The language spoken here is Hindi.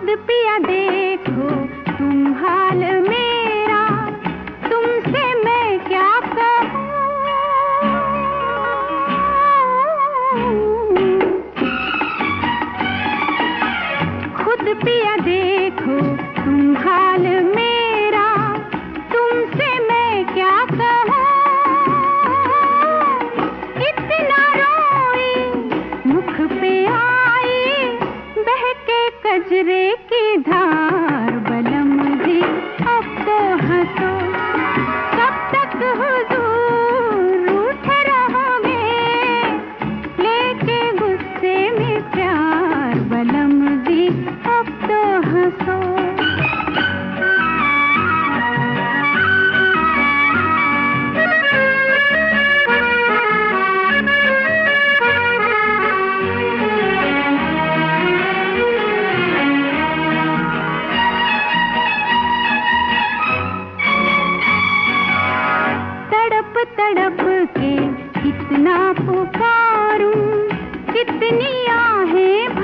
खुद पिया देखो, तुम हाल मेरा, तुमसे मैं क्या कहूँ? खुद पिया देखो, तुम हाल खतरे की धार बलम जी, अब तो हंसो। कब तक हुजूर रूठ रहोगे लेके गुस्से में प्यार बलम जी, अब तो हंसो। पुकारूं कितनी आहें